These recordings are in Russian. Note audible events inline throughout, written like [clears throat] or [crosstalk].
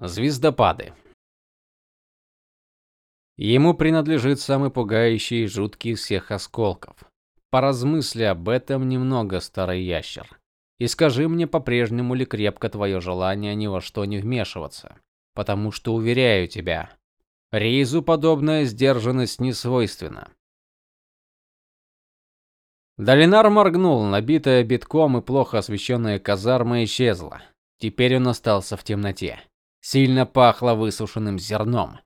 Звездопады. Ему принадлежит самый пугающий и жуткий из всех осколков. Поразмысли об этом немного, старый ящер. И скажи мне, по-прежнему ли крепко твое желание ни во что не вмешиваться? Потому что уверяю тебя, Рейзу подобная сдержанность не свойственна. Долинар моргнул, набитая битком и плохо освещенная казарма исчезла. Теперь он остался в темноте. Сильно пахло высушенным зерном.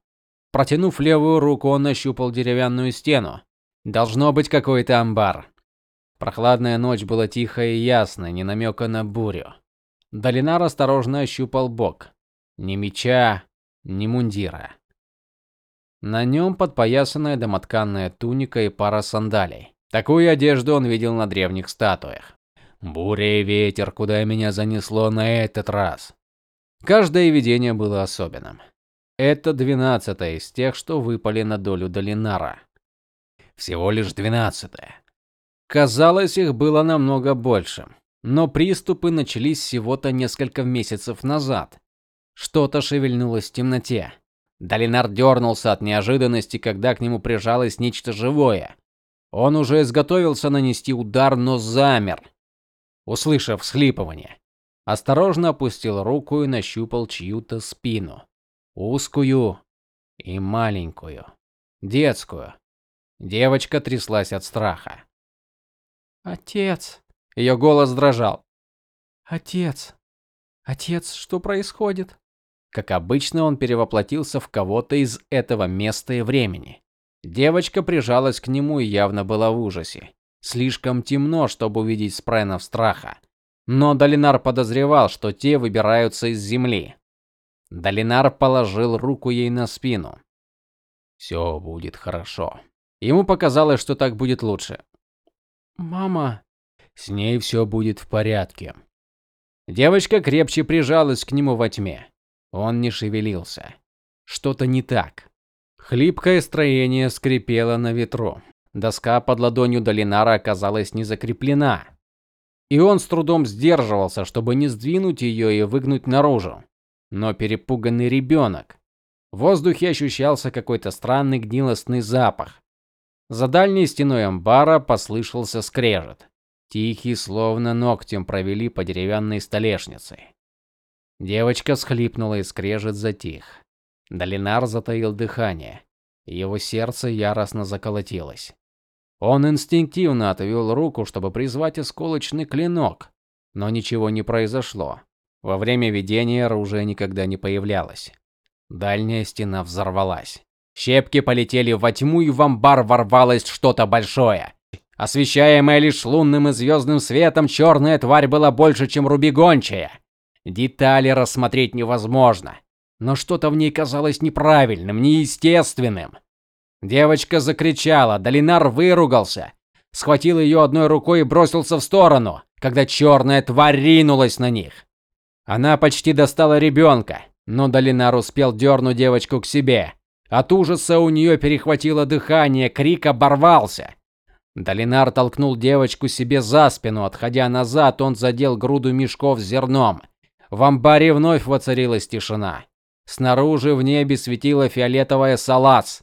Протянув левую руку, он нащупал деревянную стену. Должно быть какой-то амбар. Прохладная ночь была тихая и ясная, ни намека на бурю. Долинар осторожно ощупал бок. Ни меча, ни мундира. На нем подпоясанная домотканная туника и пара сандалий. Такую одежду он видел на древних статуях. Буря и ветер, куда меня занесло на этот раз. Каждое видение было особенным. Это двенадцатое из тех, что выпали на долю Долинара. Всего лишь двенадцатое. Казалось, их было намного больше, но приступы начались всего-то несколько месяцев назад. Что-то шевельнулось в темноте. Долинар дернулся от неожиданности, когда к нему прижалось нечто живое. Он уже изготовился нанести удар, но замер, услышав всхлипывание. Осторожно опустил руку и нащупал чью-то спину, узкую и маленькую, детскую. Девочка тряслась от страха. Отец, ее голос дрожал. Отец. Отец, что происходит? Как обычно, он перевоплотился в кого-то из этого места и времени. Девочка прижалась к нему и явно была в ужасе. Слишком темно, чтобы увидеть спренов страха. Но Долинар подозревал, что те выбираются из земли. Долинар положил руку ей на спину. «Все будет хорошо. Ему показалось, что так будет лучше. Мама, с ней все будет в порядке. Девочка крепче прижалась к нему во тьме. Он не шевелился. Что-то не так. Хлипкое строение скрипело на ветру. Доска под ладонью Долинара оказалась не закреплена и он с трудом сдерживался, чтобы не сдвинуть ее и выгнуть наружу. Но перепуганный ребенок. В воздухе ощущался какой-то странный гнилостный запах. За дальней стеной амбара послышался скрежет, тихий, словно ногтем провели по деревянной столешнице. Девочка схлипнула и скрежет затих. Долинар затаил дыхание. Его сердце яростно заколотилось. Он инстинктивно отвел руку, чтобы призвать осколочный клинок, но ничего не произошло. Во время видения оружие никогда не появлялось. Дальняя стена взорвалась. Щепки полетели во тьму, и в амбар ворвалось что-то большое. Освещаемая лишь лунным и звездным светом, черная тварь была больше, чем рубигончая. Детали рассмотреть невозможно, но что-то в ней казалось неправильным, неестественным. Девочка закричала, Долинар выругался, схватил ее одной рукой и бросился в сторону, когда черная тварь ринулась на них. Она почти достала ребенка, но Долинар успел дернуть девочку к себе. От ужаса у нее перехватило дыхание, крик оборвался. Долинар толкнул девочку себе за спину, отходя назад, он задел груду мешков с зерном. В амбаре вновь воцарилась тишина. Снаружи в небе светила фиолетовая салац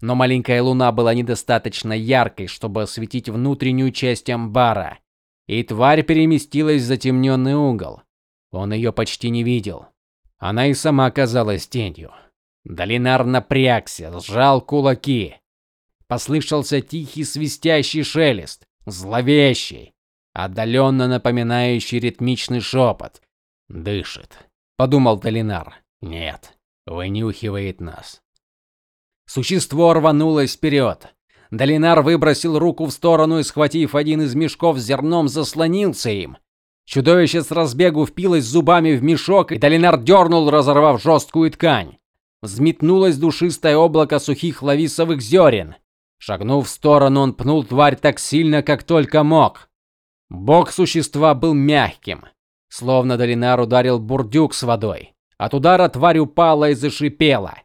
но маленькая луна была недостаточно яркой, чтобы осветить внутреннюю часть амбара, и тварь переместилась в затемненный угол. Он ее почти не видел. Она и сама казалась тенью. Долинар напрягся, сжал кулаки. Послышался тихий свистящий шелест, зловещий, отдаленно напоминающий ритмичный шепот. Дышит, подумал Долинар. Нет, вынюхивает нас. Существо рванулось вперед. Долинар выбросил руку в сторону и, схватив один из мешков с зерном, заслонился им. Чудовище с разбегу впилось зубами в мешок, и Долинар дернул, разорвав жесткую ткань. Взметнулось душистое облако сухих лависовых зерен. Шагнув в сторону, он пнул тварь так сильно, как только мог. Бок существа был мягким, словно Долинар ударил бурдюк с водой. От удара тварь упала и зашипела.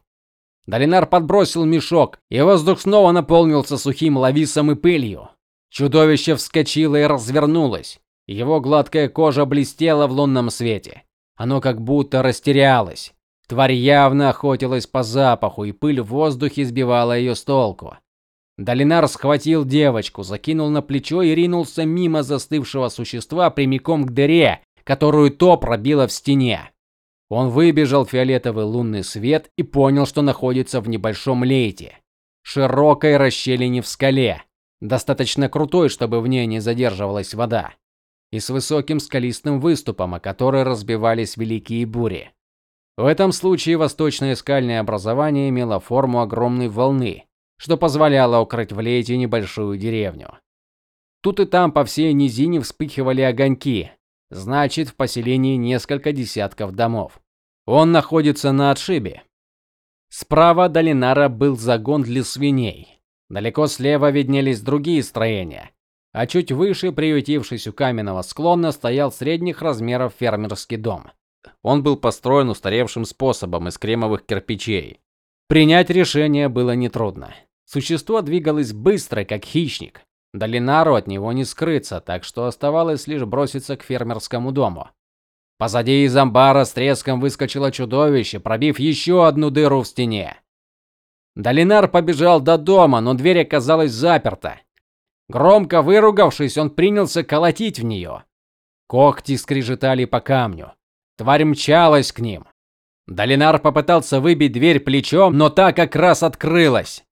Долинар подбросил мешок, и воздух снова наполнился сухим лависом и пылью. Чудовище вскочило и развернулось. Его гладкая кожа блестела в лунном свете. Оно как будто растерялось. Тварь явно охотилась по запаху, и пыль в воздухе сбивала ее с толку. Долинар схватил девочку, закинул на плечо и ринулся мимо застывшего существа прямиком к дыре, которую то пробило в стене. Он выбежал в фиолетовый лунный свет и понял, что находится в небольшом лейте, широкой расщелине в скале, достаточно крутой, чтобы в ней не задерживалась вода, и с высоким скалистым выступом, о который разбивались великие бури. В этом случае восточное скальное образование имело форму огромной волны, что позволяло укрыть в лейте небольшую деревню. Тут и там по всей низине вспыхивали огоньки, значит, в поселении несколько десятков домов. Он находится на отшибе. Справа до Ленара был загон для свиней. Далеко слева виднелись другие строения, а чуть выше, приютившись у каменного склона, стоял средних размеров фермерский дом. Он был построен устаревшим способом из кремовых кирпичей. Принять решение было нетрудно. Существо двигалось быстро, как хищник. Долинару от него не скрыться, так что оставалось лишь броситься к фермерскому дому. Позади из амбара с треском выскочило чудовище, пробив еще одну дыру в стене. Долинар побежал до дома, но дверь оказалась заперта. Громко выругавшись, он принялся колотить в нее. Когти скрежетали по камню. Тварь мчалась к ним. Долинар попытался выбить дверь плечом, но та как раз открылась.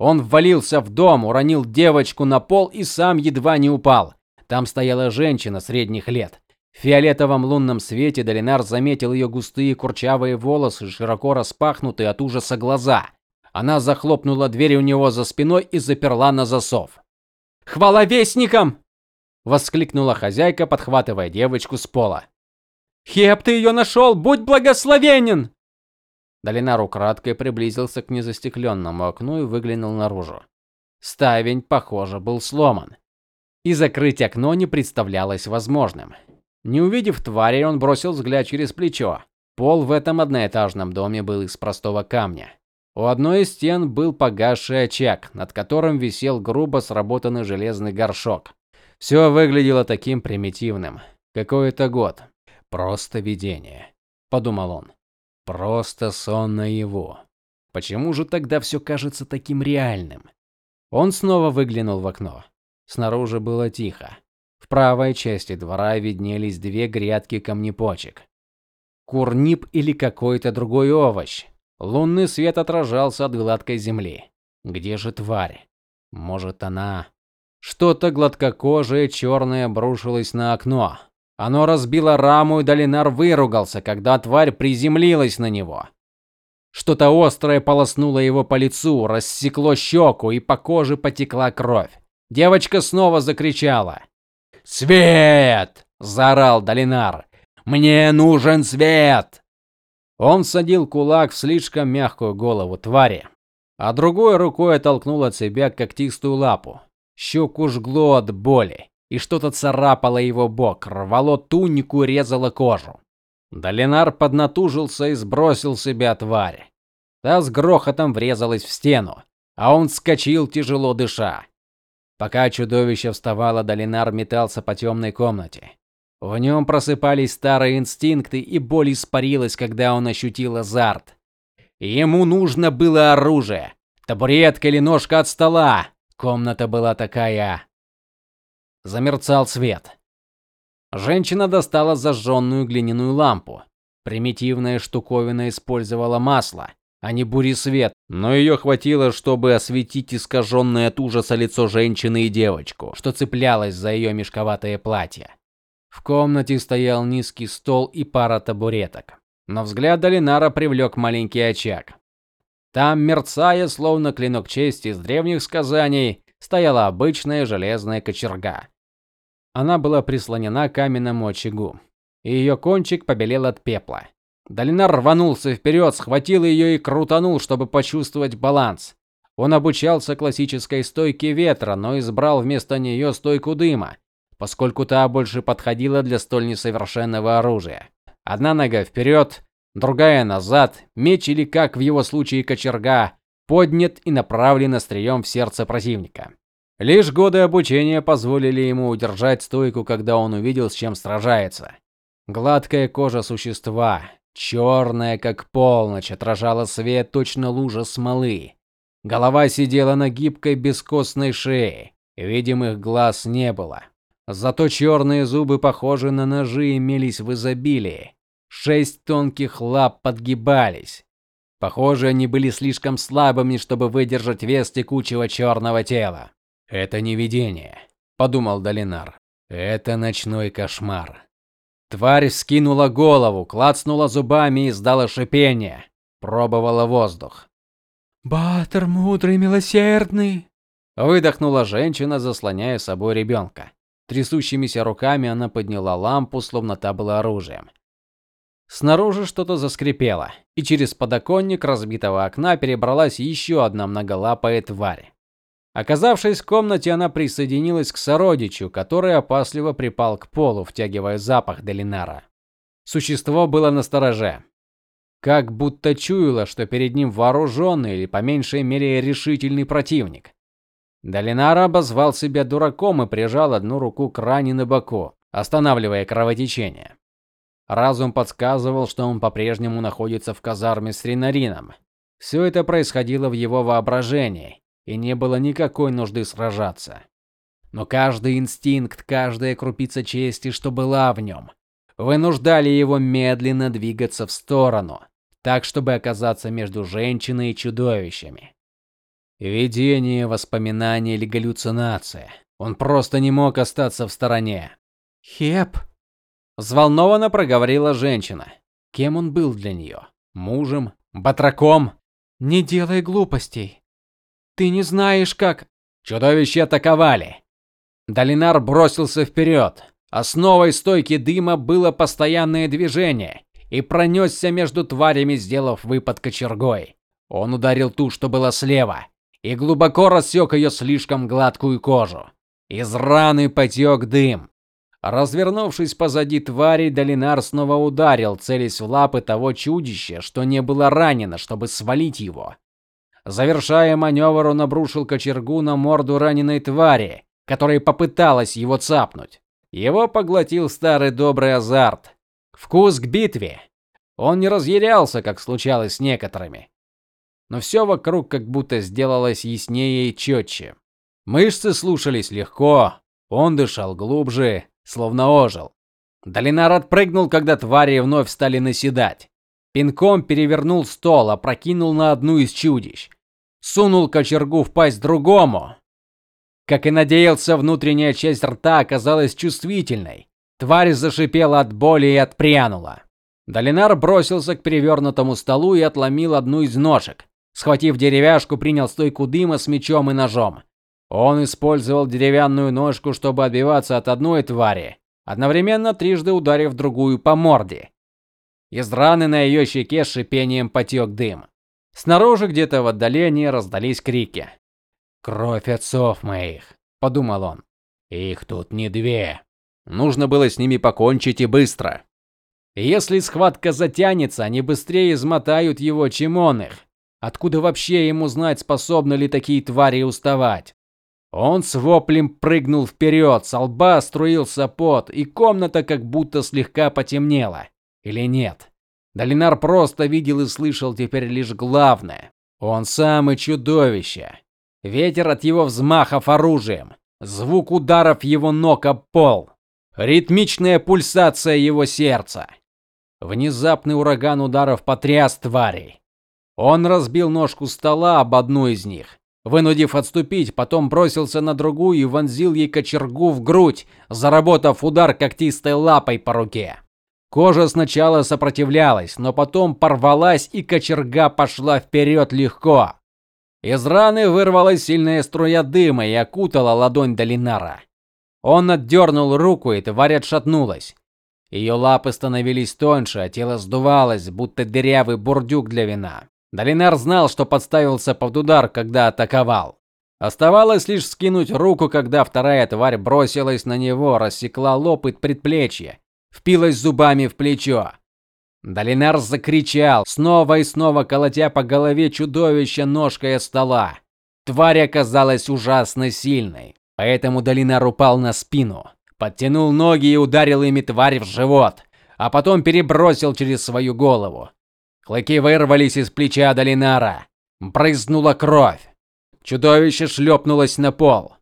Он ввалился в дом, уронил девочку на пол и сам едва не упал. Там стояла женщина средних лет. В фиолетовом лунном свете Долинар заметил ее густые курчавые волосы, широко распахнутые от ужаса глаза. Она захлопнула дверь у него за спиной и заперла на засов. "Хвала вестникам!" воскликнула хозяйка, подхватывая девочку с пола. Хеп, ты ее нашел, будь благословенен. Долинар украдкой приблизился к незастекленному окну и выглянул наружу. Ставень, похоже, был сломан, и закрыть окно не представлялось возможным. Не увидев твари, он бросил взгляд через плечо. Пол в этом одноэтажном доме был из простого камня. У одной из стен был погасший очаг, над которым висел грубо сработанный железный горшок. Все выглядело таким примитивным. Какой-то год, Просто видение, подумал он. Просто сон наяву. Почему же тогда все кажется таким реальным? Он снова выглянул в окно. Снаружи было тихо. В правой части двора виднелись две грядки камнепочек. Курнип или какой-то другой овощ. Лунный свет отражался от гладкой земли. Где же тварь? Может, она Что-то гладкокожее черное обрушилось на окно. Оно разбило раму, и Долинар выругался, когда тварь приземлилась на него. Что-то острое полоснуло его по лицу, рассекло щеку, и по коже потекла кровь. Девочка снова закричала. "Свет!" заорал Долинар. "Мне нужен свет!" Он садил кулак в слишком мягкую голову твари, а другой рукой оттолкнул от себя когтистую лапу. Щеку жгло от боли и что-то царапало его бок, рвало тунику, резало кожу. Долинар поднатужился и сбросил с себя тварь. Та с грохотом врезалась в стену, а он вскочил, тяжело дыша. Пока чудовище вставало, Долинар метался по темной комнате. В нем просыпались старые инстинкты, и боль испарилась, когда он ощутил азарт. Ему нужно было оружие, табуретка или ножка от стола. Комната была такая Замерцал свет. Женщина достала зажженную глиняную лампу. Примитивная штуковина использовала масло, а не буресвет, но ее хватило, чтобы осветить искаженное от ужаса лицо женщины и девочку, что цеплялась за ее мешковатое платье. В комнате стоял низкий стол и пара табуреток. Но взгляд Долинара привлек маленький очаг. Там, мерцая, словно клинок чести из древних сказаний, стояла обычная железная кочерга. Она была прислонена к каменному очагу, и ее кончик побелел от пепла. Долинар рванулся вперед, схватил ее и крутанул, чтобы почувствовать баланс. Он обучался классической стойке ветра, но избрал вместо нее стойку дыма, поскольку та больше подходила для столь несовершенного оружия. Одна нога вперед, другая назад, меч или как в его случае кочерга поднят и направлен острием в сердце противника. Лишь годы обучения позволили ему удержать стойку, когда он увидел, с чем сражается. Гладкая кожа существа, черная, как полночь, отражала свет точно лужа смолы. Голова сидела на гибкой бескостной шее, видимых глаз не было. Зато черные зубы, похожие на ножи, имелись в изобилии. Шесть тонких лап подгибались. Похоже, они были слишком слабыми, чтобы выдержать вес текучего черного тела. Это не видение, подумал Долинар. Это ночной кошмар. Тварь скинула голову, клацнула зубами и издала шипение, пробовала воздух. "Батер мудрый, милосердный", выдохнула женщина, заслоняя собой ребенка. Трясущимися руками она подняла лампу, словно та была оружием. Снаружи что-то заскрипело, и через подоконник разбитого окна перебралась еще одна многолапая тварь. Оказавшись в комнате, она присоединилась к сородичу, который опасливо припал к полу, втягивая запах Делинара. Существо было настороже, как будто чуяло, что перед ним вооруженный или по меньшей мере решительный противник. Долинар обозвал себя дураком и прижал одну руку к ране на боку, останавливая кровотечение. Разум подсказывал, что он по-прежнему находится в казарме с Ринарином. Все это происходило в его воображении, и не было никакой нужды сражаться. Но каждый инстинкт, каждая крупица чести, что была в нем, вынуждали его медленно двигаться в сторону, так чтобы оказаться между женщиной и чудовищами. Видение, воспоминание или галлюцинация. Он просто не мог остаться в стороне. "Хеп", взволнованно проговорила женщина. Кем он был для нее? Мужем, батраком? "Не делай глупостей. Ты не знаешь, как чудовища атаковали. Долинар бросился вперед. Основой стойки дыма было постоянное движение и пронесся между тварями, сделав выпад кочергой. Он ударил ту, что была слева, и глубоко рассек ее слишком гладкую кожу. Из раны потек дым. Развернувшись позади твари, Долинар снова ударил, целясь в лапы того чудища, что не было ранено, чтобы свалить его. Завершая маневр, он обрушил кочергу на морду раненой твари, которая попыталась его цапнуть. Его поглотил старый добрый азарт, вкус к битве. Он не разъярялся, как случалось с некоторыми. Но все вокруг как будто сделалось яснее и четче. Мышцы слушались легко, он дышал глубже, словно ожил. Долинар отпрыгнул, когда твари вновь стали наседать. Пинком перевернул стол, опрокинул на одну из чудищ. Сунул кочергу в пасть другому. Как и надеялся, внутренняя часть рта оказалась чувствительной. Тварь зашипела от боли и отпрянула. Долинар бросился к перевернутому столу и отломил одну из ножек. Схватив деревяшку, принял стойку дыма с мечом и ножом. Он использовал деревянную ножку, чтобы отбиваться от одной твари, одновременно трижды ударив другую по морде. Из раны на ее щеке с шипением потек дым. Снаружи где-то в отдалении раздались крики. Кровь отцов моих, подумал он. Их тут не две. Нужно было с ними покончить и быстро. Если схватка затянется, они быстрее измотают его, чем он их. Откуда вообще ему знать, способны ли такие твари уставать? Он с воплем прыгнул вперед, с лба струился пот, и комната как будто слегка потемнела. Или нет? Долинар просто видел и слышал теперь лишь главное. Он сам и чудовище. Ветер от его взмахов оружием, звук ударов его ног об пол, ритмичная пульсация его сердца. Внезапный ураган ударов потряс тварей. Он разбил ножку стола об одну из них, вынудив отступить, потом бросился на другую и вонзил ей кочергу в грудь, заработав удар когтистой лапой по руке. Кожа сначала сопротивлялась, но потом порвалась, и кочерга пошла вперед легко. Из раны вырвалась сильная струя дыма и окутала ладонь Долинара. Он отдернул руку, и тварь отшатнулась. Ее лапы становились тоньше, а тело сдувалось, будто дырявый бурдюк для вина. Долинар знал, что подставился под удар, когда атаковал. Оставалось лишь скинуть руку, когда вторая тварь бросилась на него, рассекла лоб и предплечье впилась зубами в плечо. Долинар закричал, снова и снова колотя по голове чудовища ножкой стола. Тварь оказалась ужасно сильной, поэтому Долинар упал на спину, подтянул ноги и ударил ими тварь в живот. а потом перебросил через свою голову. Клыки вырвались из плеча Долинара. Брызнула кровь. Чудовище шлепнулось на пол,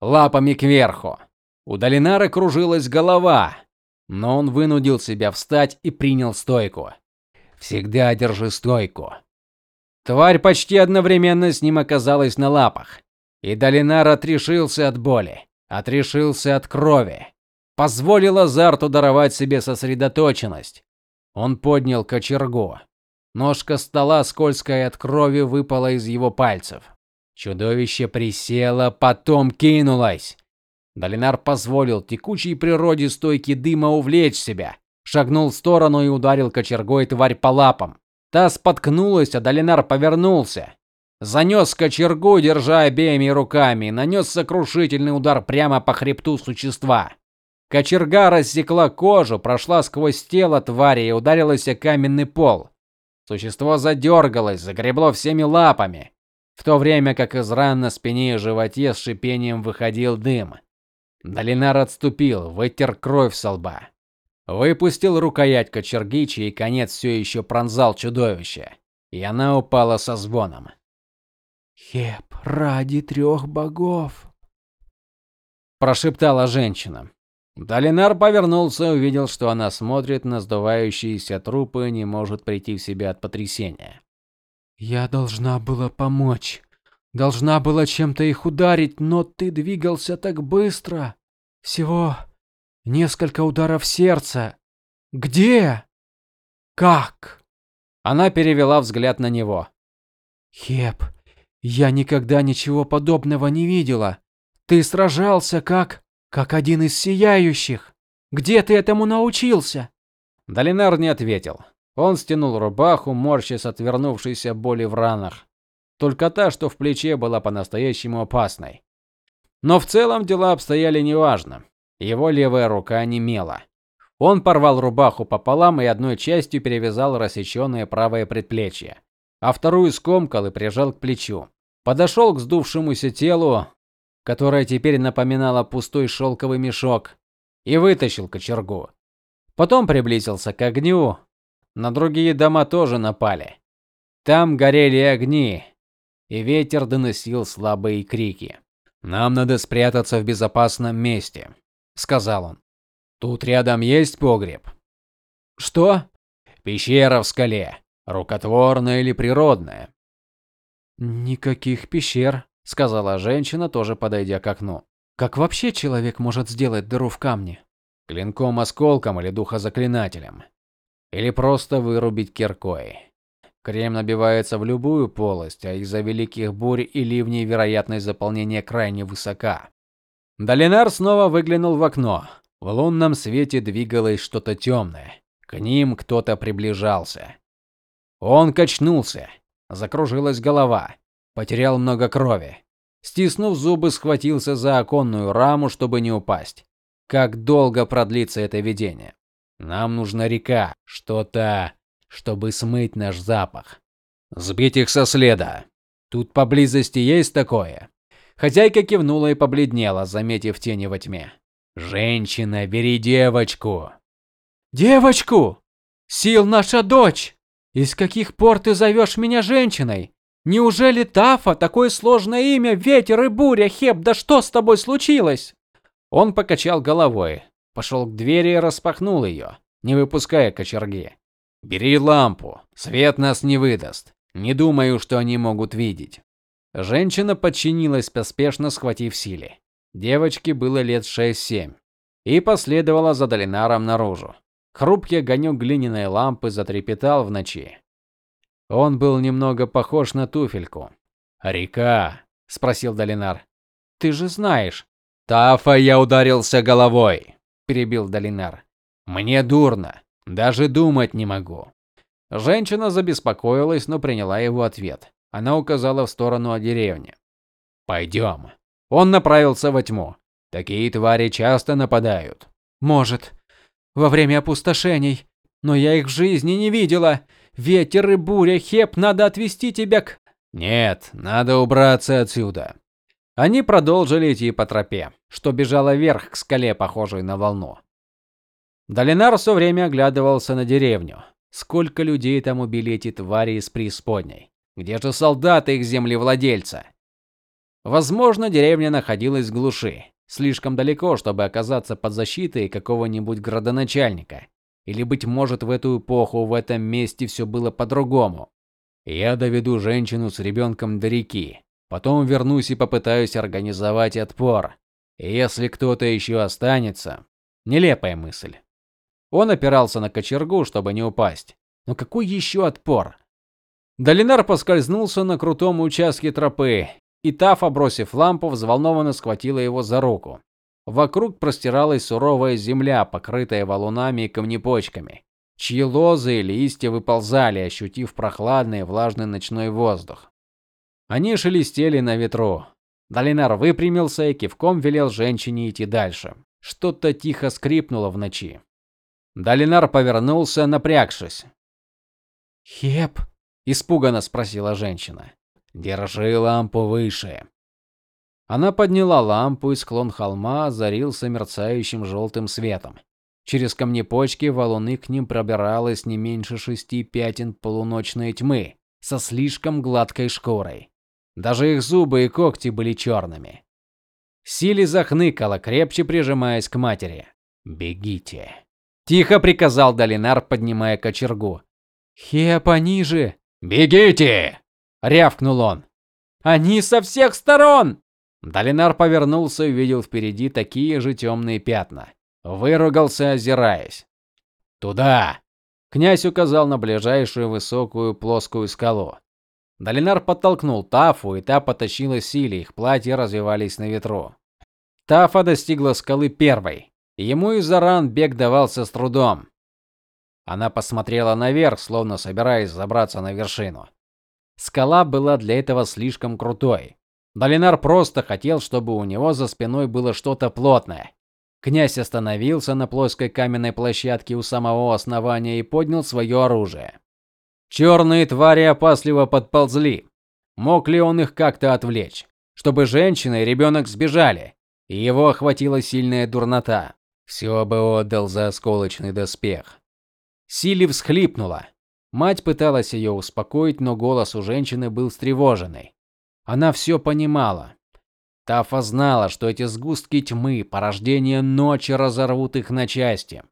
лапами кверху. У Долинара кружилась голова, но он вынудил себя встать и принял стойку. Всегда держи стойку. Тварь почти одновременно с ним оказалась на лапах, и Долинар отрешился от боли, отрешился от крови, позволил азарту даровать себе сосредоточенность. Он поднял кочергу. Ножка стола, скользкая от крови, выпала из его пальцев. Чудовище присело, потом кинулось. Долинар позволил текучей природе стойки дыма увлечь себя, шагнул в сторону и ударил кочергой тварь по лапам. Та споткнулась, а Долинар повернулся. Занес кочергу, держа обеими руками, нанес сокрушительный удар прямо по хребту существа. Кочерга рассекла кожу, прошла сквозь тело твари и ударилась о каменный пол. Существо задергалось, загребло всеми лапами, в то время как из ран на спине и животе с шипением выходил дым. Долинар отступил, вытер кровь со лба. Выпустил рукоять кочерги, чей конец все еще пронзал чудовище, и она упала со звоном. "Хеп, ради трех богов", прошептала женщина. Долинар повернулся и увидел, что она смотрит на сдувающиеся трупы и не может прийти в себя от потрясения. Я должна была помочь. Должна была чем-то их ударить, но ты двигался так быстро. Всего несколько ударов сердца. Где? Как? Она перевела взгляд на него. Хеп, я никогда ничего подобного не видела. Ты сражался как как один из сияющих. Где ты этому научился? Долинар не ответил. Он стянул рубаху, морщась от вернувшейся боли в ранах. Только та, что в плече, была по-настоящему опасной. Но в целом дела обстояли неважно. Его левая рука немела. Он порвал рубаху пополам и одной частью перевязал рассеченное правое предплечье, а вторую скомкал и прижал к плечу. Подошел к сдувшемуся телу, которое теперь напоминало пустой шелковый мешок, и вытащил кочергу. Потом приблизился к огню. На другие дома тоже напали. Там горели огни, и ветер доносил слабые крики. Нам надо спрятаться в безопасном месте, сказал он. Тут рядом есть погреб. Что? Пещера в скале, рукотворная или природная? Никаких пещер, сказала женщина, тоже подойдя к окну. Как вообще человек может сделать дыру в камне? Клинком, осколком или духозаклинателем? Или просто вырубить киркой? Крем набивается в любую полость, а из-за великих бурь и ливней вероятность заполнения крайне высока. Долинар снова выглянул в окно. В лунном свете двигалось что-то темное. К ним кто-то приближался. Он качнулся, закружилась голова потерял много крови. Стиснув зубы, схватился за оконную раму, чтобы не упасть. Как долго продлится это видение? Нам нужна река, что-то, чтобы смыть наш запах. Сбить их со следа. Тут поблизости есть такое. Хозяйка кивнула и побледнела, заметив тени во тьме. Женщина, бери девочку. Девочку? Сил наша дочь. Из каких пор ты зовешь меня женщиной? Неужели Тафа такое сложное имя, ветер и буря, Хеп, да что с тобой случилось? Он покачал головой, пошел к двери и распахнул ее, не выпуская кочерги. Бери лампу, свет нас не выдаст. Не думаю, что они могут видеть. Женщина подчинилась, поспешно схватив силе. Девочке было лет 6-7 и последовала за Долинаром наружу. Хрупкий огонек глиняной лампы затрепетал в ночи. Он был немного похож на туфельку. "Река?" спросил Долинар. "Ты же знаешь, Тафа я ударился головой", перебил Долинар. "Мне дурно, даже думать не могу". Женщина забеспокоилась, но приняла его ответ. Она указала в сторону деревни. «Пойдем». Он направился во тьму. Такие твари часто нападают. Может, во время опустошений, но я их в жизни не видела. Ветер и буря, Хеп, надо отвезти тебя к Нет, надо убраться отсюда. Они продолжили идти по тропе, что бежала вверх к скале, похожей на волну. Долинар все время оглядывался на деревню. Сколько людей там убили эти твари из преисподней? Где же солдаты их землевладельца? Возможно, деревня находилась в глуши, слишком далеко, чтобы оказаться под защитой какого-нибудь градоначальника. Или быть может, в эту эпоху в этом месте все было по-другому. Я доведу женщину с ребенком до реки. Потом вернусь и попытаюсь организовать отпор. Если кто-то еще останется, нелепая мысль. Он опирался на кочергу, чтобы не упасть. Но какой еще отпор? Долинар поскользнулся на крутом участке тропы, и Тафа, бросив лампу, взволнованно схватила его за руку. Вокруг простиралась суровая земля, покрытая валунами и камнепочками, чьи лозы и листья выползали, ощутив прохладный влажный ночной воздух. Они шелестели на ветру. Долинар выпрямился и кивком велел женщине идти дальше. Что-то тихо скрипнуло в ночи. Долинар повернулся, напрягшись. "Хеп?" испуганно спросила женщина. "Держи лампу выше". Она подняла лампу, и склон холма озарился мерцающим желтым светом. Через камнепочки валуны к ним пробиралось не меньше шести пятен полуночной тьмы со слишком гладкой шкурой. Даже их зубы и когти были черными. Сили захныкала, крепче прижимаясь к матери. "Бегите", Тихо приказал Долинар, поднимая кочергу. "Хеп, пониже!" "Бегите!" рявкнул он. "Они со всех сторон!" Долинар повернулся и увидел впереди такие же темные пятна. Выругался, озираясь. "Туда!" Князь указал на ближайшую высокую плоскую скалу. Долинар подтолкнул Тафу, и та потащила Сили, их платья развивались на ветру. Тафа достигла скалы первой. Ему из-за ран бег давался с трудом. Она посмотрела наверх, словно собираясь забраться на вершину. Скала была для этого слишком крутой. Долинар просто хотел, чтобы у него за спиной было что-то плотное. Князь остановился на плоской каменной площадке у самого основания и поднял свое оружие. Черные твари опасливо подползли. Мог ли он их как-то отвлечь, чтобы женщина и ребенок сбежали? И его охватила сильная дурнота. Все бы отдал за осколочный доспех. Сили всхлипнула. Мать пыталась ее успокоить, но голос у женщины был встревоженный. Она все понимала. Тафа знала, что эти сгустки тьмы, порождение ночи разорвут их на части.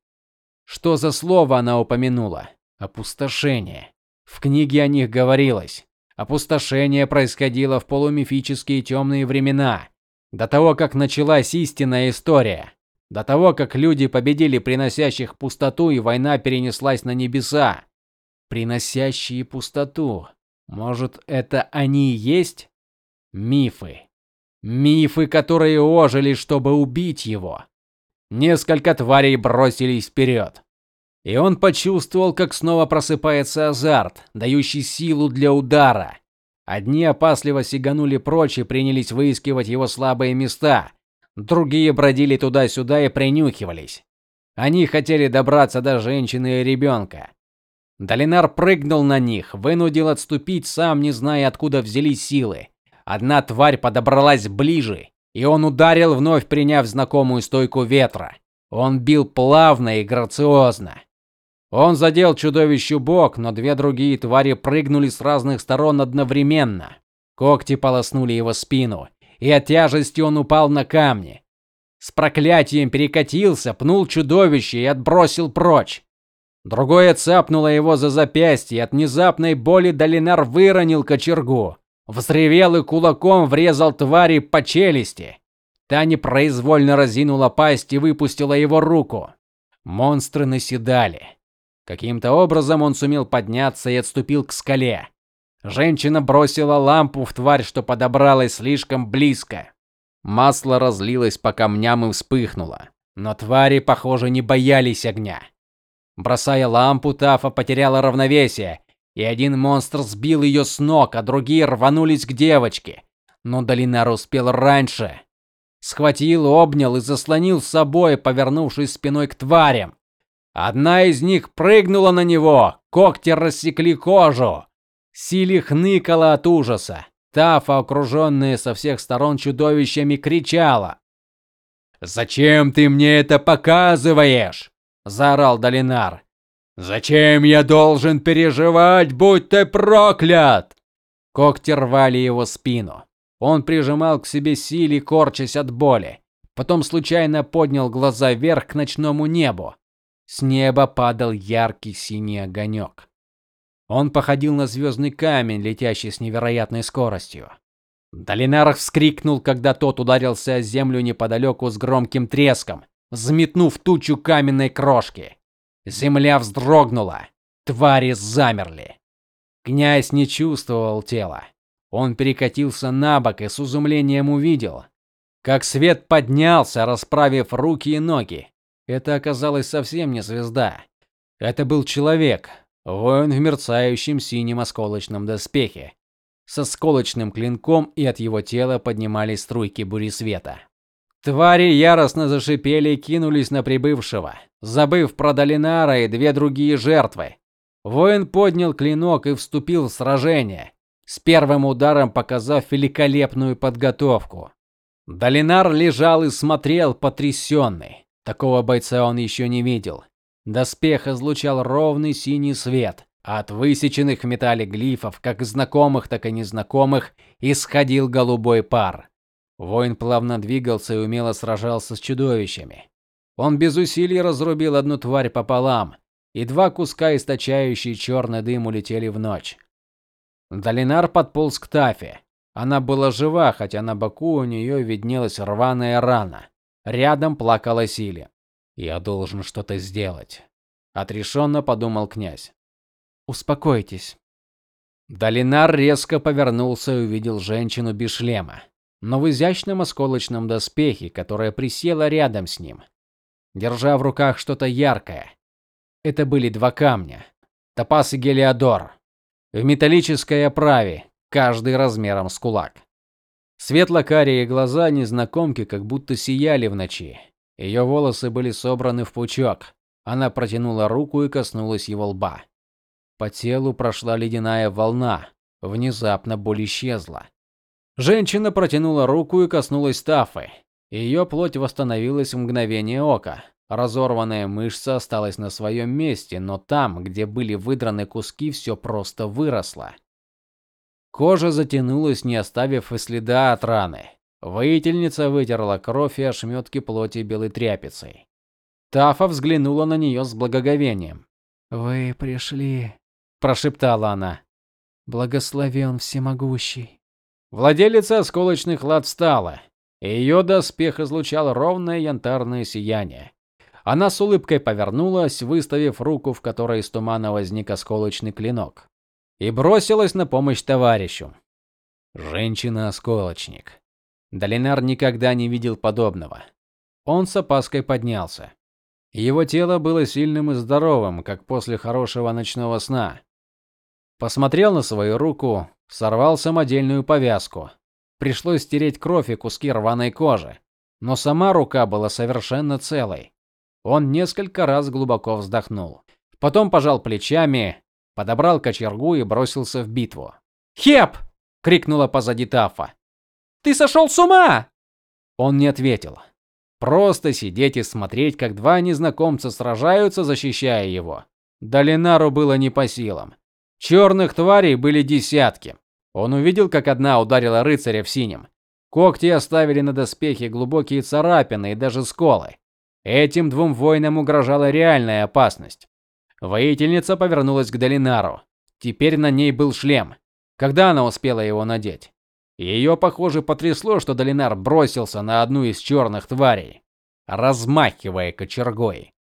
Что за слово она упомянула? Опустошение. В книге о них говорилось. Опустошение происходило в полумифические темные времена, до того, как началась истинная история. До того, как люди победили приносящих пустоту и война перенеслась на небеса. Приносящие пустоту. Может, это они и есть мифы? Мифы, которые ожили, чтобы убить его. Несколько тварей бросились вперед. И он почувствовал, как снова просыпается азарт, дающий силу для удара. Одни опасливо сиганули прочь и принялись выискивать его слабые места, Другие бродили туда-сюда и принюхивались. Они хотели добраться до женщины и ребенка. Долинар прыгнул на них, вынудил отступить, сам не зная, откуда взялись силы. Одна тварь подобралась ближе, и он ударил, вновь приняв знакомую стойку ветра. Он бил плавно и грациозно. Он задел чудовищу бок, но две другие твари прыгнули с разных сторон одновременно. Когти полоснули его спину, и от тяжести он упал на камни. С проклятием перекатился, пнул чудовище и отбросил прочь. Другое цапнуло его за запястье, от внезапной боли Долинар выронил кочергу, взревел и кулаком врезал твари по челюсти. Та непроизвольно разинула пасть и выпустила его руку. Монстры наседали. Каким-то образом он сумел подняться и отступил к скале. Женщина бросила лампу в тварь, что подобралась слишком близко. Масло разлилось по камням и вспыхнуло, но твари, похоже, не боялись огня. Бросая лампу, Тафа потеряла равновесие, и один монстр сбил ее с ног, а другие рванулись к девочке. Но Долинар успел раньше. Схватил, обнял и заслонил с собой, повернувшись спиной к тварям. Одна из них прыгнула на него, когти рассекли кожу. Сили хныкала от ужаса. Тафа, окруженная со всех сторон чудовищами, кричала: "Зачем ты мне это показываешь? заорал Долинар. Зачем я должен переживать, будь ты проклят? Когти рвали его спину. Он прижимал к себе силе, корчась от боли. Потом случайно поднял глаза вверх к ночному небу. С неба падал яркий синий огонек. Он походил на звездный камень, летящий с невероятной скоростью. Долинар вскрикнул, когда тот ударился о землю неподалеку с громким треском, взметнув тучу каменной крошки. Земля вздрогнула. Твари замерли. Князь не чувствовал тела. Он перекатился на бок и с изумлением увидел, как свет поднялся, расправив руки и ноги. Это оказалось совсем не звезда. Это был человек, воин в мерцающем синем осколочном доспехе, со сколочным клинком, и от его тела поднимались струйки бури света. Твари яростно зашипели и кинулись на прибывшего, забыв про Долинара и две другие жертвы. Воин поднял клинок и вступил в сражение, с первым ударом показав великолепную подготовку. Долинар лежал и смотрел потрясенный. Такого бойца он еще не видел. Доспех излучал ровный синий свет, а от высеченных в металле глифов, как знакомых, так и незнакомых, исходил голубой пар. Воин плавно двигался и умело сражался с чудовищами. Он без усилий разрубил одну тварь пополам, и два куска, источающие черный дым, улетели в ночь. Долинар подполз к Тафе. Она была жива, хотя на боку у нее виднелась рваная рана. Рядом плакала Сили. Я должен что-то сделать, отрешенно подумал князь. Успокойтесь. Долинар резко повернулся и увидел женщину без шлема, но в изящном осколочном доспехе, которая присела рядом с ним, держа в руках что-то яркое. Это были два камня: топаз и гелиодор, в металлической оправе, каждый размером с кулак. Светло-карие глаза незнакомки как будто сияли в ночи. Ее волосы были собраны в пучок. Она протянула руку и коснулась его лба. По телу прошла ледяная волна. Внезапно боль исчезла. Женщина протянула руку и коснулась Тафы. Ее плоть восстановилась в мгновение ока. Разорванная мышца осталась на своем месте, но там, где были выдраны куски, все просто выросло. Кожа затянулась, не оставив и следа от раны. Воительница вытерла кровь и ошметки плоти белой тряпицей. Тафа взглянула на нее с благоговением. "Вы пришли", прошептала она. "Благословен всемогущий". Владелица осколочных лад встала. Ее доспех излучал ровное янтарное сияние. Она с улыбкой повернулась, выставив руку, в которой из тумана возник осколочный клинок, и бросилась на помощь товарищу. Женщина-осколочник. Долинар никогда не видел подобного. Он с опаской поднялся. Его тело было сильным и здоровым, как после хорошего ночного сна. Посмотрел на свою руку, сорвал самодельную повязку. Пришлось стереть кровь и куски рваной кожи, но сама рука была совершенно целой. Он несколько раз глубоко вздохнул. Потом пожал плечами, подобрал кочергу и бросился в битву. "Хеп!" крикнула позади Тафа. "Ты сошел с ума?" Он не ответил. Просто сидеть и смотреть, как два незнакомца сражаются, защищая его. Долинару было не по силам. Черных тварей были десятки. Он увидел, как одна ударила рыцаря в синем. Когти оставили на доспехе глубокие царапины и даже сколы. Этим двум воинам угрожала реальная опасность. Воительница повернулась к Долинару. Теперь на ней был шлем. Когда она успела его надеть? Ее, похоже, потрясло, что Долинар бросился на одну из черных тварей, размахивая кочергой.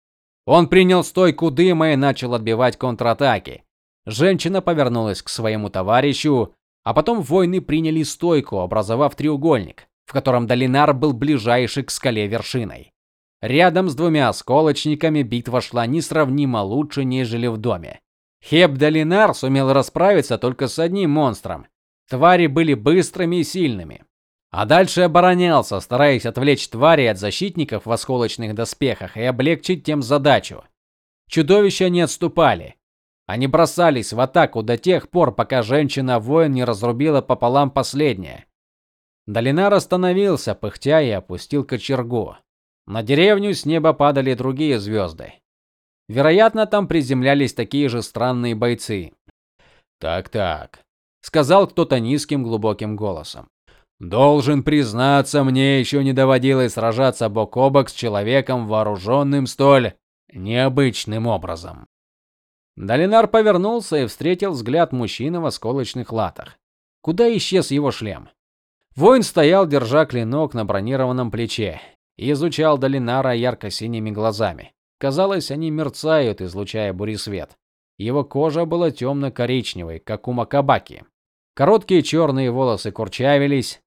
Он принял стойку дыма и начал отбивать контратаки. Женщина повернулась к своему товарищу, а потом воины приняли стойку, образовав треугольник, в котором Долинар был ближайший к скале вершиной. Рядом с двумя осколочниками битва шла несравнимо лучше, нежели в доме. Хебдалинар сумел расправиться только с одним монстром. Твари были быстрыми и сильными. А дальше оборонялся, стараясь отвлечь твари от защитников в осколочных доспехах и облегчить тем задачу. Чудовища не отступали. Они бросались в атаку до тех пор, пока женщина-воин не разрубила пополам последнее. Долинар остановился, пыхтя и опустил кочергу. На деревню с неба падали другие звезды. Вероятно, там приземлялись такие же странные бойцы. Так-так, сказал кто-то низким глубоким голосом. Должен признаться, мне еще не доводилось сражаться бок о бок с человеком вооруженным столь необычным образом. Долинар повернулся и встретил взгляд мужчины в осколочных латах. Куда исчез его шлем? Воин стоял, держа клинок на бронированном плече, и изучал Долинара ярко-синими глазами. Казалось, они мерцают, излучая буресвет. Его кожа была темно коричневой как у Макабаки. Короткие черные волосы курчавились,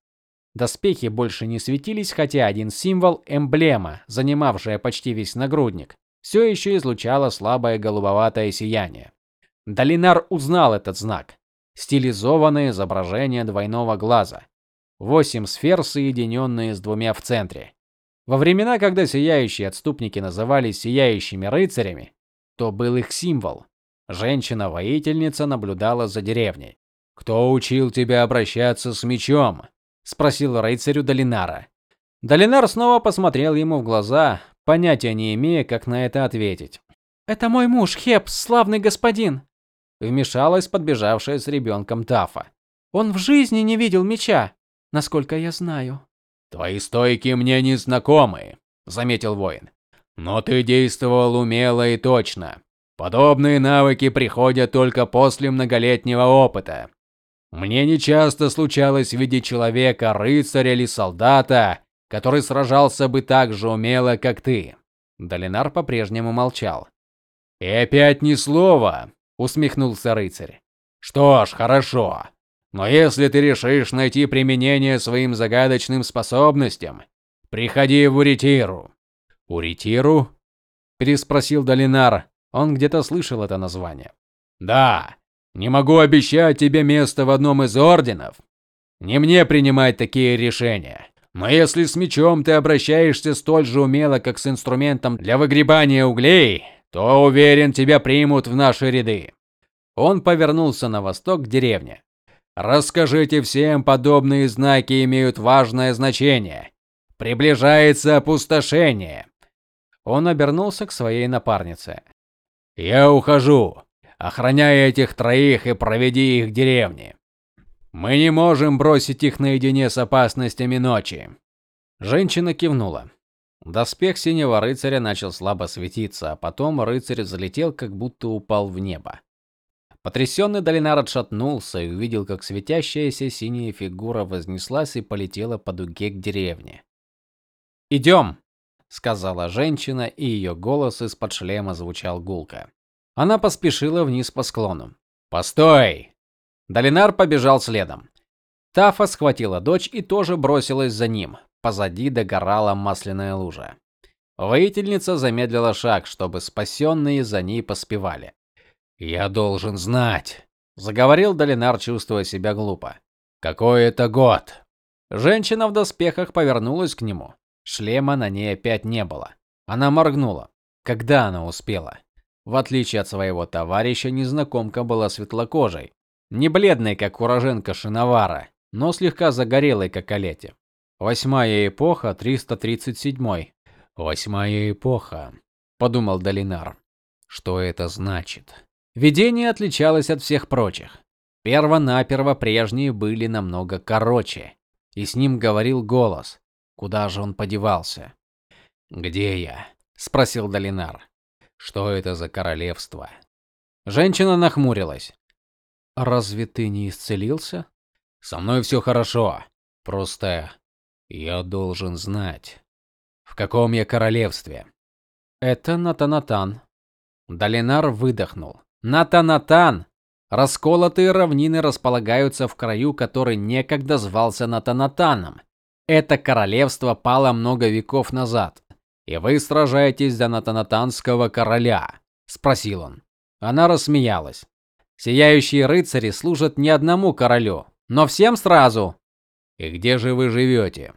доспехи больше не светились, хотя один символ эмблема, занимавшая почти весь нагрудник, все еще излучало слабое голубоватое сияние. Долинар узнал этот знак. Стилизованное изображение двойного глаза. Восемь сфер, соединенные с двумя в центре. Во времена, когда сияющие отступники назывались сияющими рыцарями, то был их символ. Женщина-воительница наблюдала за деревней. Кто учил тебя обращаться с мечом? спросил рыцарю Долинара. Долинар снова посмотрел ему в глаза, понятия не имея, как на это ответить. Это мой муж, Хеп, славный господин, вмешалась подбежавшая с ребенком Тафа. Он в жизни не видел меча, насколько я знаю. Твои стойки мне не знакомы, заметил воин. Но ты действовал умело и точно. Подобные навыки приходят только после многолетнего опыта. Мне не часто случалось видеть человека, рыцаря или солдата, который сражался бы так же умело, как ты. Долинар по-прежнему молчал. И опять ни слова, усмехнулся рыцарь. Что ж, хорошо. Но если ты решишь найти применение своим загадочным способностям, приходи в Уритиру. Уритиру? переспросил Долинар. Он где-то слышал это название. Да. Не могу обещать тебе место в одном из орденов. Не мне принимать такие решения. Но если с мечом ты обращаешься столь же умело, как с инструментом для выгребания углей, то уверен, тебя примут в наши ряды. Он повернулся на восток к деревне. Расскажите всем, подобные знаки имеют важное значение. Приближается опустошение. Он обернулся к своей напарнице. Я ухожу. Охраняй этих троих и проведи их к деревне. Мы не можем бросить их наедине с опасностями ночи. Женщина кивнула. Доспех синего рыцаря начал слабо светиться, а потом рыцарь взлетел, как будто упал в небо. Потрясенный Долинар отшатнулся и увидел, как светящаяся синяя фигура вознеслась и полетела по дуге к деревне. «Идем!» — сказала женщина, и ее голос из-под шлема звучал гулко. Она поспешила вниз по склону. "Постой!" Долинар побежал следом. Тафа схватила дочь и тоже бросилась за ним. Позади догорала масляная лужа. Воительница замедлила шаг, чтобы спасенные за ней поспевали. "Я должен знать", заговорил Долинар, чувствуя себя глупо. "Какой это год?" Женщина в доспехах повернулась к нему. Шлема на ней опять не было. Она моргнула. Когда она успела? В отличие от своего товарища, незнакомка была светлокожей, не бледной, как уроженка Шиновара, но слегка загорелой, как Олете. Восьмая эпоха, 337. Восьмая эпоха, подумал Долинар. Что это значит? Видение отличалось от всех прочих. Перво-наперво прежние были намного короче, и с ним говорил голос. Куда же он подевался? Где я? спросил Долинар. Что это за королевство? Женщина нахмурилась. Разве ты не исцелился? Со мной все хорошо. Просто я должен знать, в каком я королевстве. Это Натанатан. Долинар выдохнул. Натанатан. Расколотые равнины располагаются в краю, который некогда звался Натанатаном. Это королевство пало много веков назад. И вы сражаетесь за Натанатанского короля, спросил он. Она рассмеялась. Сияющие рыцари служат не одному королю, но всем сразу. И где же вы живете?»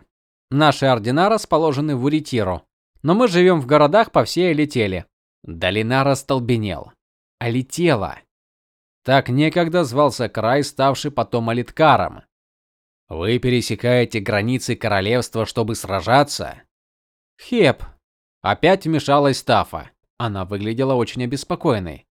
Наши ордена расположены в Уритиру, но мы живем в городах по всей Алителе. Долинар остолбенел. Алитела. Так некогда звался край, ставший потом Алиткаром. Вы пересекаете границы королевства, чтобы сражаться? Хеп. Опять вмешалась Тафа. Она выглядела очень обеспокоенной.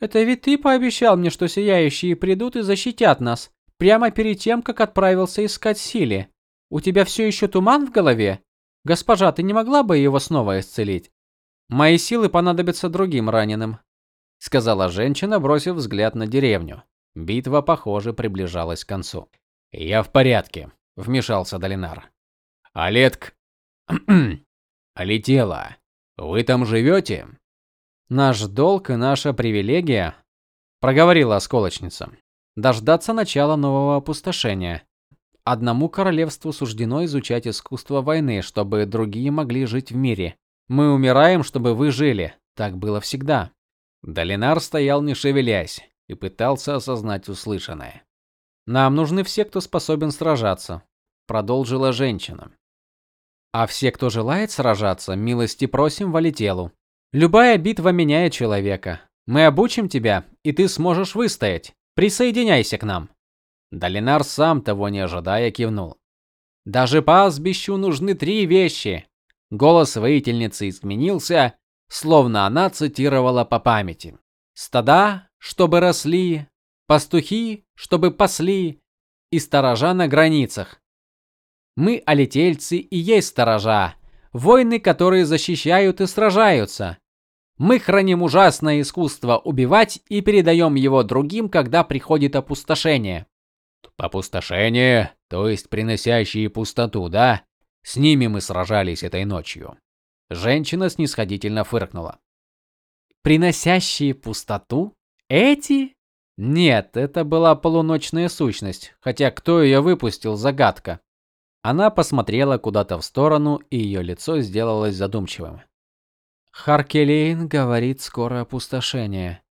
Это ведь ты пообещал мне, что сияющие придут и защитят нас, прямо перед тем, как отправился искать Сили. У тебя все еще туман в голове? Госпожа, ты не могла бы его снова исцелить? Мои силы понадобятся другим раненым, сказала женщина, бросив взгляд на деревню. Битва, похоже, приближалась к концу. Я в порядке, вмешался Долинар. Алетк [clears throat] Летела. Вы там живете?» Наш долг и наша привилегия, проговорила осколочница. Дождаться начала нового опустошения. Одному королевству суждено изучать искусство войны, чтобы другие могли жить в мире. Мы умираем, чтобы вы жили. Так было всегда. Долинар стоял не шевелясь и пытался осознать услышанное. Нам нужны все, кто способен сражаться, продолжила женщина. А все, кто желает сражаться, милости просим в Алителу. Любая битва меняет человека. Мы обучим тебя, и ты сможешь выстоять. Присоединяйся к нам. Долинар сам того не ожидая кивнул. Даже пастбищу нужны три вещи. Голос воительницы изменился, словно она цитировала по памяти. Стада, чтобы росли, пастухи, чтобы пасли, и сторожа на границах. Мы, алительцы, и есть сторожа, воины, которые защищают и сражаются. Мы храним ужасное искусство убивать и передаем его другим, когда приходит опустошение. Опустошение, то есть приносящие пустоту, да? С ними мы сражались этой ночью. Женщина снисходительно фыркнула. Приносящие пустоту? Эти? Нет, это была полуночная сущность, хотя кто ее выпустил загадка. Она посмотрела куда-то в сторону, и ее лицо сделалось задумчивым. Харкелейн говорит скоро опустошение,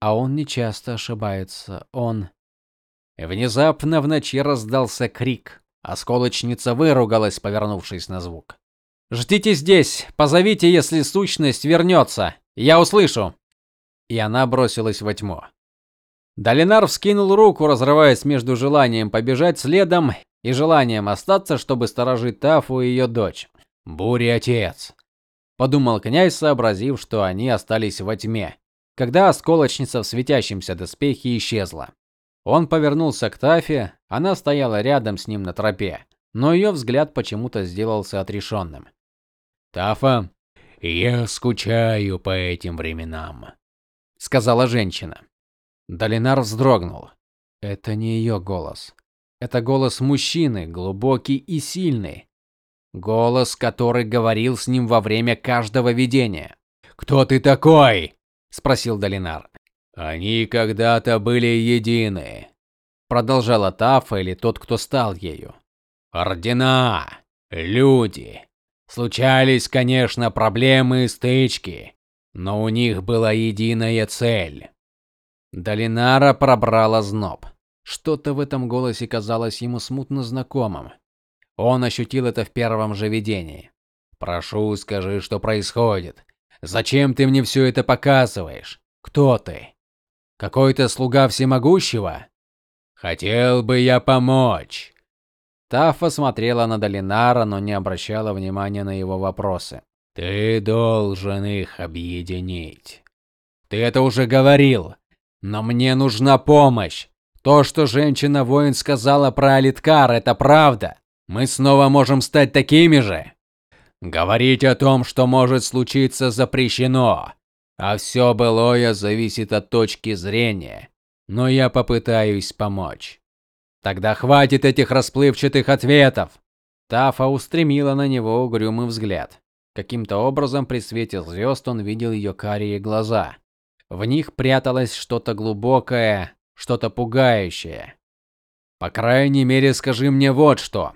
а он не часто ошибается. Он Внезапно в ночи раздался крик. Осколочница выругалась, повернувшись на звук. Ждите здесь, позовите, если сущность вернется. Я услышу. И она бросилась во тьму. Долинар вскинул руку, разрываясь между желанием побежать следом и желанием остаться, чтобы сторожить Тафу и ее дочь. Бури отец, подумал князь, сообразив, что они остались во тьме, когда осколочница в светящемся доспехе исчезла. Он повернулся к Тафе, она стояла рядом с ним на тропе, но ее взгляд почему-то сделался отрешенным. "Тафа, я скучаю по этим временам", сказала женщина. Долинар вздрогнул. Это не ее голос. Это голос мужчины, глубокий и сильный. Голос, который говорил с ним во время каждого видения. "Кто ты такой?" спросил Долинар. Они когда-то были едины, продолжала Тафа или тот, кто стал ею. Ордена, люди. Случались, конечно, проблемы и стычки, но у них была единая цель. Долинара пробрала зноб. Что-то в этом голосе казалось ему смутно знакомым. Он ощутил это в первом же видении. Прошу, скажи, что происходит. Зачем ты мне все это показываешь? Кто ты? Какой-то слуга всемогущего? Хотел бы я помочь. Тафа смотрела на Долинара, но не обращала внимания на его вопросы. Ты должен их объединить. Ты это уже говорил, но мне нужна помощь. То, что женщина-воин сказала про Алиткар, это правда. Мы снова можем стать такими же. Говорить о том, что может случиться, запрещено. А все былое зависит от точки зрения. Но я попытаюсь помочь. Тогда хватит этих расплывчатых ответов. Тафа устремила на него угрюмый взгляд. Каким-то образом при свете звезд он видел ее карие глаза. В них пряталось что-то глубокое, что-то пугающее. По крайней мере, скажи мне вот что.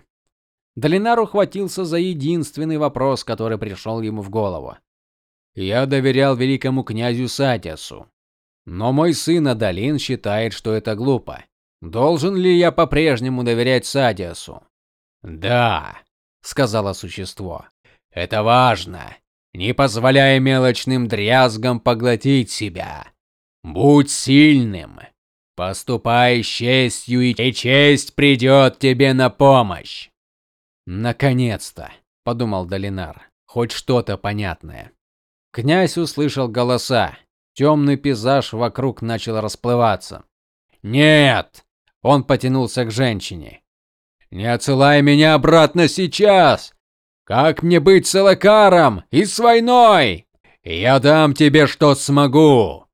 Долинар ухватился за единственный вопрос, который пришел ему в голову. Я доверял великому князю Сатиасу, но мой сын Адалин считает, что это глупо. Должен ли я по-прежнему доверять Садиасу? Да, сказала существо. Это важно. Не позволяй мелочным дрязгам поглотить себя. Будь сильным. Поступай с честью, и честь придет тебе на помощь. Наконец-то, подумал Долинар. Хоть что-то понятное. Князь услышал голоса. Темный пейзаж вокруг начал расплываться. "Нет!" Он потянулся к женщине. "Не отсылай меня обратно сейчас! Как мне быть с Элакаром и с войной? Я дам тебе, что смогу!"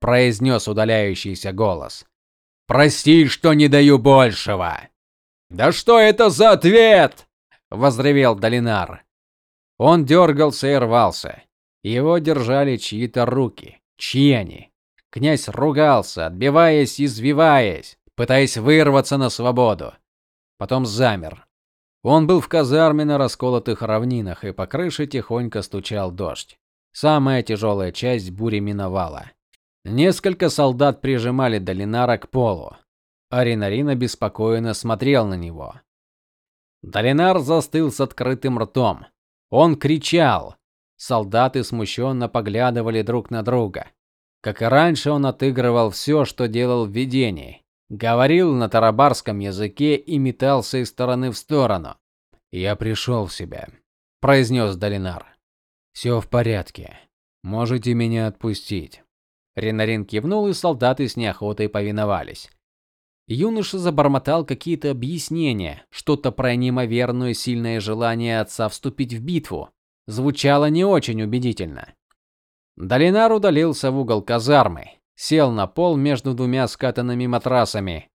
произнес удаляющийся голос. "Прости, что не даю большего". "Да что это за ответ?" Возревел Долинар. Он дергался и рвался. Его держали чьи-то руки. Чьи они? Князь ругался, отбиваясь и извиваясь, пытаясь вырваться на свободу. Потом замер. Он был в казарме на расколотых равнинах, и по крыше тихонько стучал дождь. Самая тяжелая часть бури миновала. Несколько солдат прижимали Долинара к полу. Аринарина беспокойно смотрел на него. Долинар застыл с открытым ртом. Он кричал, Солдаты смущенно поглядывали друг на друга. Как и раньше, он отыгрывал все, что делал в видении. Говорил на тарабарском языке и метался из стороны в сторону. "Я пришел в себя", произнес Долинар. «Все в порядке. Можете меня отпустить". Ренарин кивнул, и солдаты с неохотой повиновались. Юноша забормотал какие-то объяснения, что-то про неимоверное сильное желание отца вступить в битву, звучало не очень убедительно. Долинар удалился в угол казармы, сел на пол между двумя скатанными матрасами,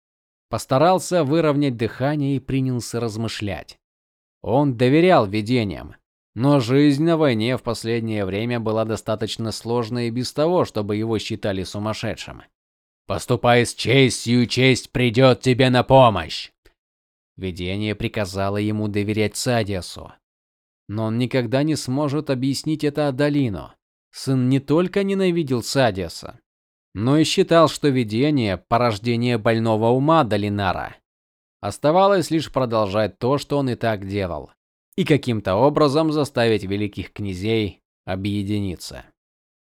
постарался выровнять дыхание и принялся размышлять. Он доверял видениям, но жизнь на войне в последнее время была достаточно сложной и без того, чтобы его считали сумасшедшим. Поступай с честью, честь придет тебе на помощь. Видение приказало ему доверять Садиасу, но он никогда не сможет объяснить это Адалину. Сын не только ненавидел Садиаса, но и считал, что видение порождение больного ума Долинара. Оставалось лишь продолжать то, что он и так делал, и каким-то образом заставить великих князей объединиться.